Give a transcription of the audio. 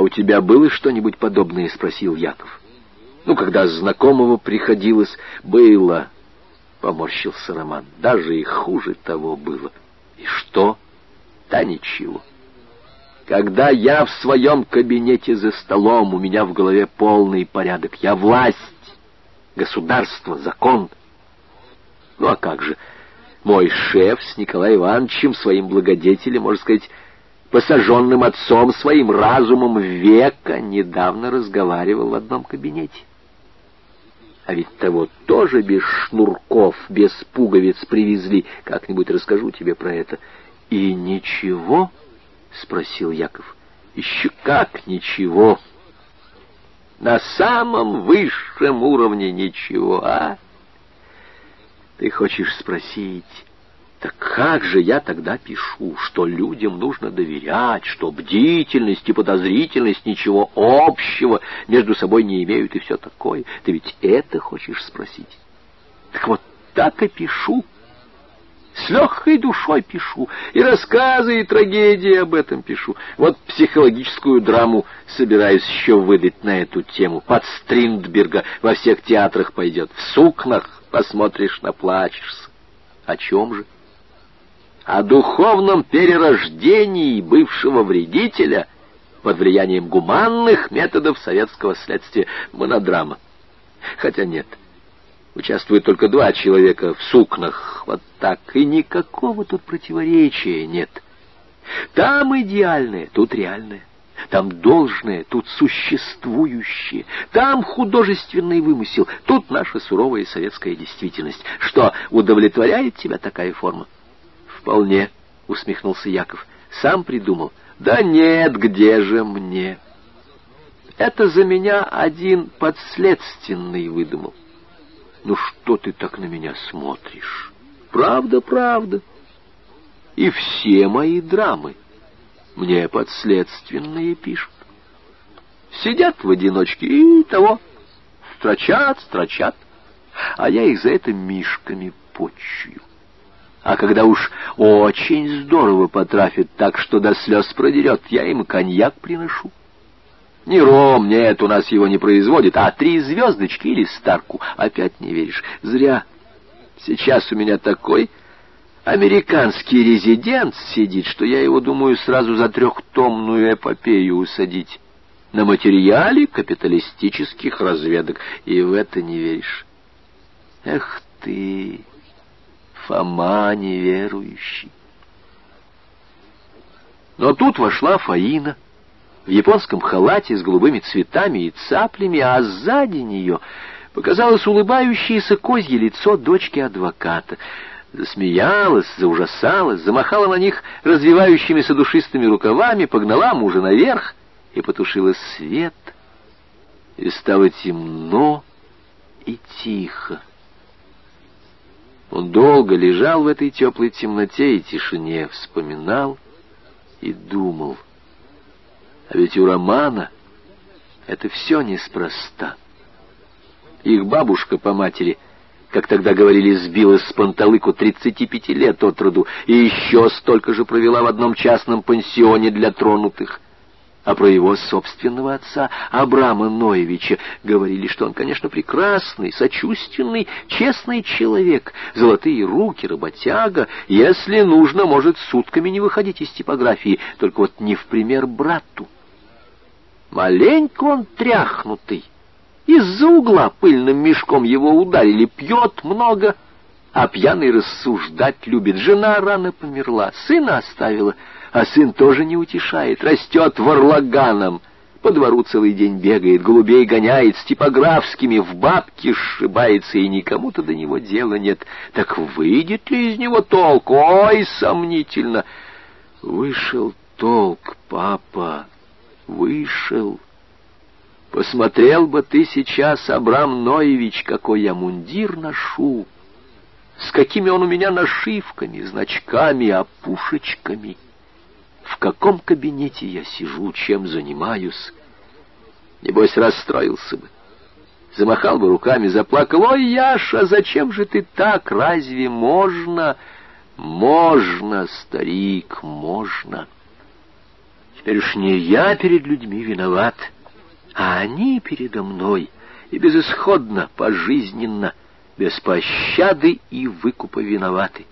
«А у тебя было что-нибудь подобное?» — спросил Яков. «Ну, когда знакомого приходилось, было...» — поморщился Роман. «Даже и хуже того было». «И что?» «Да ничего». Когда я в своем кабинете за столом, у меня в голове полный порядок. Я власть, государство, закон. Ну а как же, мой шеф с Николаем Ивановичем, своим благодетелем, можно сказать, посаженным отцом своим разумом века, недавно разговаривал в одном кабинете. А ведь того тоже без шнурков, без пуговиц привезли. Как-нибудь расскажу тебе про это. И ничего... — спросил Яков. «Еще как ничего! На самом высшем уровне ничего, а? Ты хочешь спросить, так как же я тогда пишу, что людям нужно доверять, что бдительность и подозрительность ничего общего между собой не имеют и все такое? Ты ведь это хочешь спросить? Так вот так и пишу». С легкой душой пишу, и рассказы, и трагедии об этом пишу. Вот психологическую драму собираюсь еще выдать на эту тему. Под Стриндберга во всех театрах пойдет. В сукнах посмотришь, наплачешься. О чем же? О духовном перерождении бывшего вредителя под влиянием гуманных методов советского следствия монодрама. Хотя нет, Участвует только два человека в сукнах. Вот так. И никакого тут противоречия нет. Там идеальное, тут реальное. Там должное, тут существующее. Там художественный вымысел, тут наша суровая советская действительность. Что, удовлетворяет тебя такая форма? Вполне, усмехнулся Яков. Сам придумал. Да нет, где же мне? Это за меня один подследственный выдумал. Ну что ты так на меня смотришь? Правда, правда. И все мои драмы мне подследственные пишут. Сидят в одиночке и того, строчат, строчат, а я их за это мишками почую. А когда уж очень здорово потрафит так, что до слез продерет, я им коньяк приношу. Не ром, нет, у нас его не производит, а три звездочки или старку. Опять не веришь? Зря. Сейчас у меня такой американский резидент сидит, что я его, думаю, сразу за трехтомную эпопею усадить. На материале капиталистических разведок. И в это не веришь. Эх ты, Фома неверующий. Но тут вошла Фаина — в японском халате с голубыми цветами и цаплями, а сзади нее показалось улыбающееся козье лицо дочки адвоката. Засмеялась, заужасалась, замахала на них развивающимися душистыми рукавами, погнала мужа наверх и потушила свет. И стало темно и тихо. Он долго лежал в этой теплой темноте и тишине, вспоминал и думал — а ведь у Романа это все неспроста. Их бабушка по матери, как тогда говорили, сбилась с панталыку 35 лет от роду и еще столько же провела в одном частном пансионе для тронутых. А про его собственного отца, Абрама Ноевича, говорили, что он, конечно, прекрасный, сочувственный, честный человек, золотые руки, работяга, если нужно, может сутками не выходить из типографии, только вот не в пример брату. Маленько он тряхнутый. Из-за угла пыльным мешком его ударили, пьет много, а пьяный рассуждать любит. Жена рано померла, сына оставила, а сын тоже не утешает, растет ворлаганом. По двору целый день бегает, голубей гоняет, с типографскими в бабки сшибается, и никому-то до него дела нет. Так выйдет ли из него толк? Ой, сомнительно. Вышел толк, папа вышел. Посмотрел бы ты сейчас, Абрам Ноевич, какой я мундир ношу, с какими он у меня нашивками, значками, опушечками. Каком кабинете я сижу, чем занимаюсь. Небось, расстроился бы. Замахал бы руками, заплакал. «Ой, Яша, зачем же ты так? Разве можно?» «Можно, старик, можно». Теперь уж не я перед людьми виноват, а они передо мной, и безысходно, пожизненно, без пощады и выкупа виноваты.